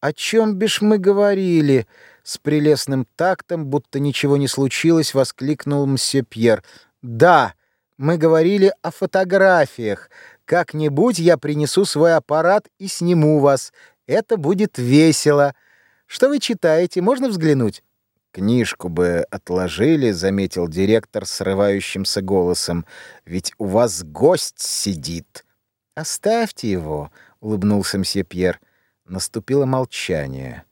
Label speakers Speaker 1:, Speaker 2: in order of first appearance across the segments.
Speaker 1: «О чем бишь мы говорили?» С прелестным тактом, будто ничего не случилось, воскликнул мсье Пьер. «Да, мы говорили о фотографиях. Как-нибудь я принесу свой аппарат и сниму вас. Это будет весело. Что вы читаете? Можно взглянуть?» «Книжку бы отложили», — заметил директор срывающимся голосом. «Ведь у вас гость сидит». «Оставьте его», — улыбнулся мсье Пьер. Наступило молчание.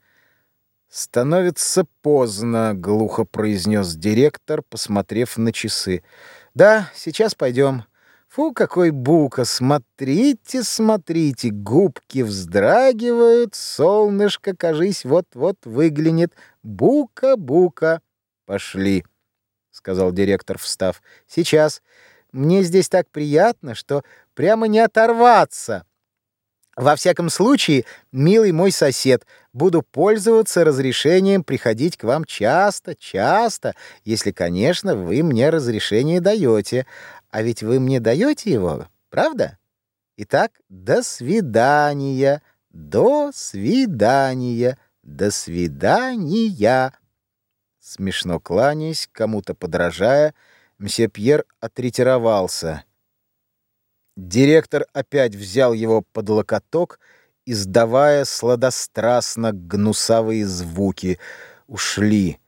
Speaker 1: «Становится поздно», — глухо произнес директор, посмотрев на часы. «Да, сейчас пойдем. Фу, какой бука! Смотрите, смотрите, губки вздрагивают, солнышко, кажись, вот-вот выглянет. Бука, бука!» «Пошли», — сказал директор, встав. «Сейчас. Мне здесь так приятно, что прямо не оторваться». Во всяком случае, милый мой сосед, буду пользоваться разрешением приходить к вам часто, часто, если, конечно, вы мне разрешение даете. А ведь вы мне даете его, правда? Итак, до свидания, до свидания, до свидания. Смешно кланяясь, кому-то подражая, мсье Пьер отретировался — Директор опять взял его под локоток, издавая сладострастно гнусавые звуки. Ушли.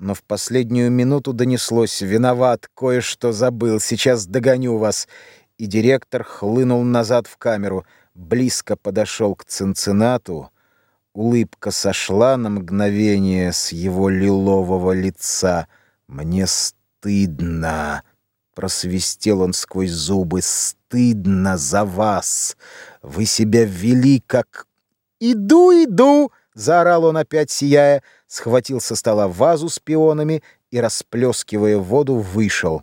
Speaker 1: Но в последнюю минуту донеслось «Виноват, кое-что забыл, сейчас догоню вас». И директор хлынул назад в камеру, близко подошел к Цинциннату. Улыбка сошла на мгновение с его лилового лица. «Мне стыдно». Просвистел он сквозь зубы. «Стыдно за вас! Вы себя вели, как...» «Иду, иду!» — заорал он опять, сияя, схватил со стола вазу с пионами и, расплескивая воду, вышел.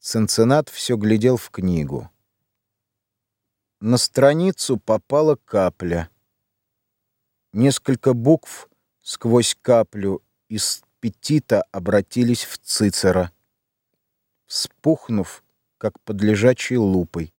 Speaker 1: Ценцинат все глядел в книгу. На страницу попала капля. Несколько букв сквозь каплю из петита обратились в Цицера вспухнув, как под лежачей лупой.